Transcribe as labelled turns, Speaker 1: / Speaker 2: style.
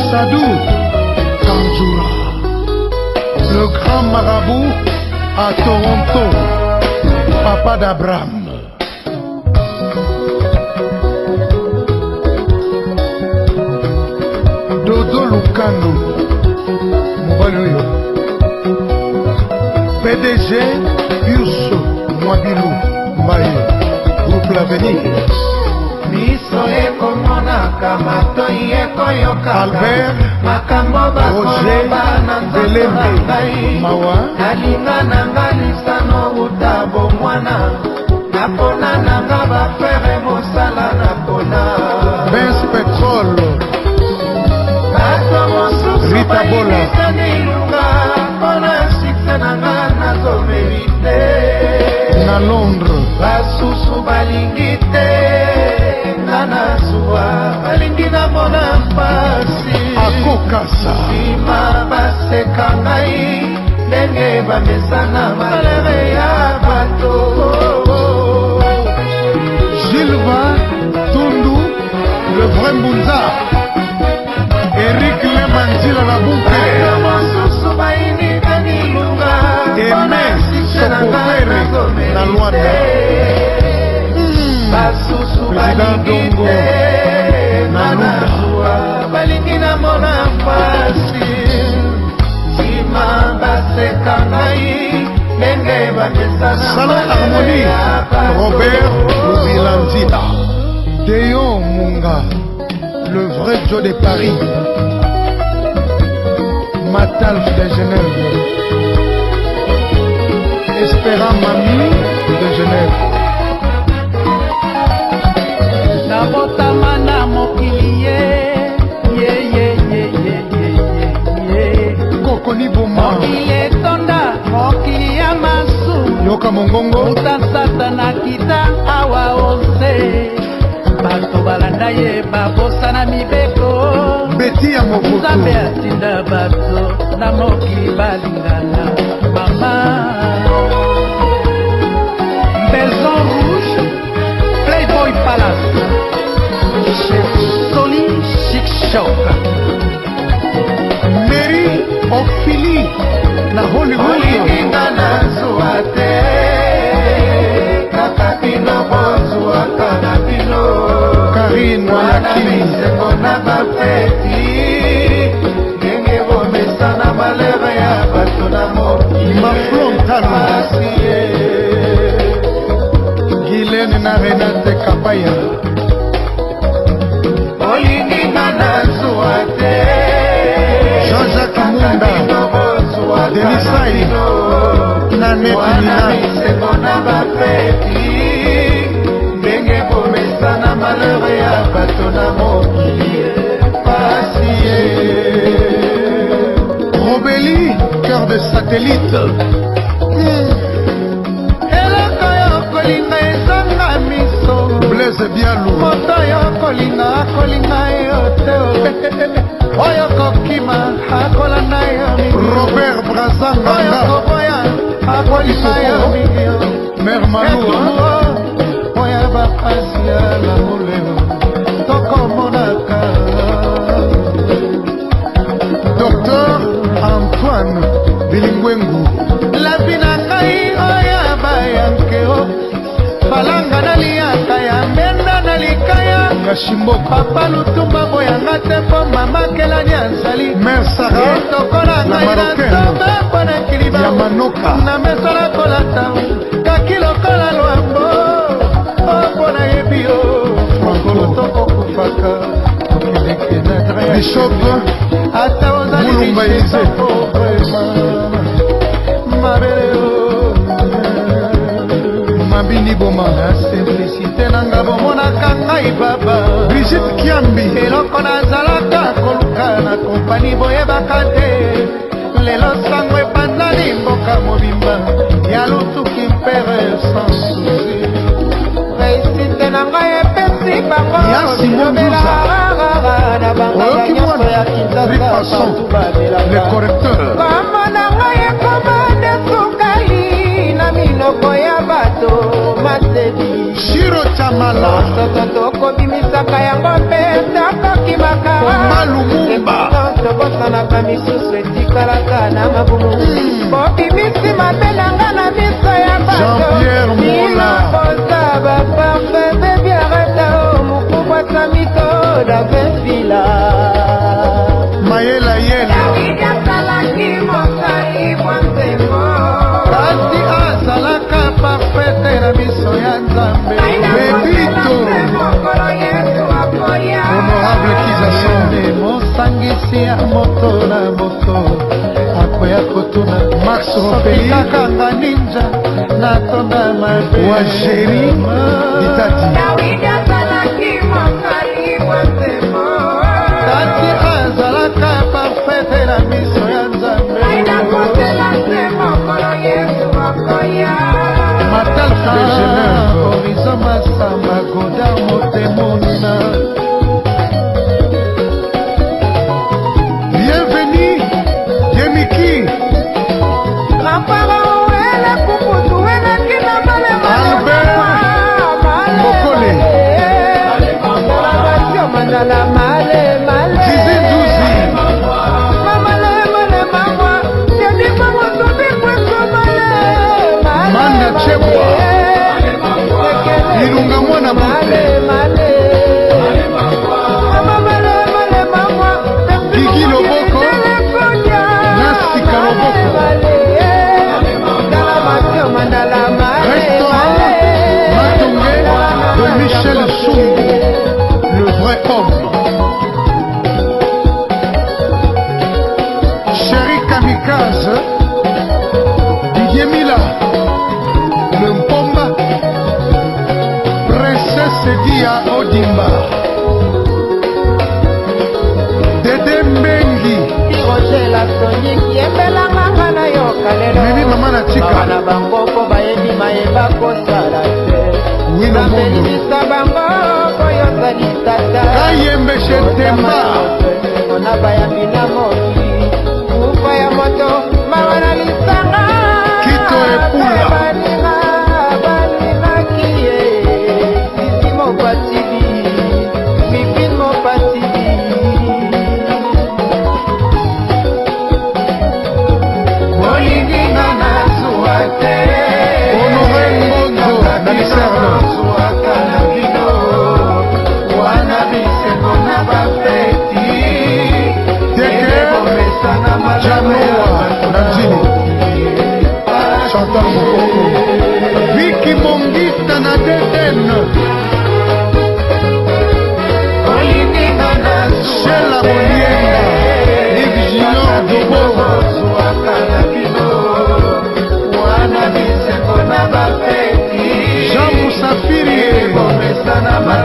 Speaker 1: Sadou Kanjoura, le grand marabout à Toronto, papa d'Abraham. Dodo Lukano, mobali oyo PDG Youssou Mwabilou Mbaye, groupe L'Avenir. koyoka matoi ekoyokaalbert makambo bakoloba na nzoto na ngai nalinga na nga lisano uta bomwana napona na nga bafere mosala na pona bes petrole bato mosusu ndenge bamesana malere ya bato gilva tundu le vrai mbunza erik lemanzila na buke mosusu bayini banilunga emesokoere na lwanda basusu balingite koleka ngai ndenge bamesanaaharmoni robert lobila nzila deyo munga le vrai jo de paris matalf de genève espérant mami de genève nabotama koniboma mokili etonda mokili ya masu yoka mongongo utasata na kita awa ose bato balanda ye babosana mibeko beti ya mokoto nzambe atinda bato na mokili balingana mama na holiolininga nazuwa te kaka bino bozwaka na bino karinwana misengo na bapeti ndenge bomesana malere ya bato na mokilimafontanaasie gilene na renate kabaya olininga nazuwa te jean-jacques munda misai na netina ndenge komesana malheur ya bato na mokili pasi robeli cœur de satellite hmm. eloko yokolinga ezanga miso blaise bialu moto yokolinga akolinga yo te oyo kokima akolanda yo robert oyo koboya akolima yo mingi yo ekongo oya bakasi ya lamola ya shimbo papa lutumba boyanga te mpo mama kelani azali mersara etokola ngai nasome mpo na kiliba manuka na mesola kolata kaki lokola lwambo mpo nayebi yo otokokufaka bishope ata ozali bishepa pobrema mabele yo mabini boma naseme nasalaka ngai baba brigite kiambi eloko nazalaka koluka na kompani boyebaka te lelo sango ebandani mboka mobimba ya lutuki mpere sans susi reisite na ngai epesi bangoobela na bangaa nyonso ya kinzasa partout babelaka le correcteur kosala soso tokobimisaka yango mpe takoki makatobosanaka misusu etikalaka na mabumu hmm. bobimisi mabe nanga na miso ya batoina poza baparfe bebiarata o oh, mokubwasa mikoda vefila tia moto na moto akoya kotuna marsopekaka na ninja natonda mabe wageri ditati tati azalaka parfete na miso ya nzambe matal de geneve horizon masamba gona bamemisa bango oyo ozali tata kayembeshe temba na jini chantal mokoko viki mongita na deden shela molienda livjinor doboro jean musafiri